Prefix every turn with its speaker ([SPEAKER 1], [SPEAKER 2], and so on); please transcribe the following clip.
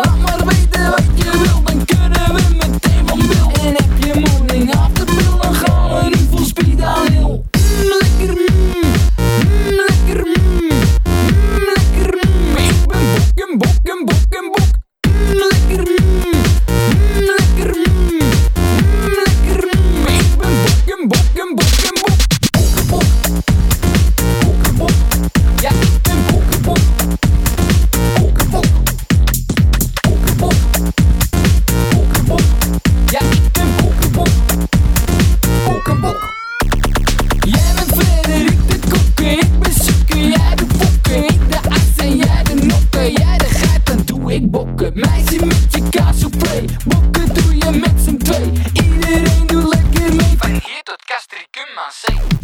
[SPEAKER 1] Marma meisje met je doe je met z'n twee Iedereen doet lekker mee. Van hier tot Castricum aan zee.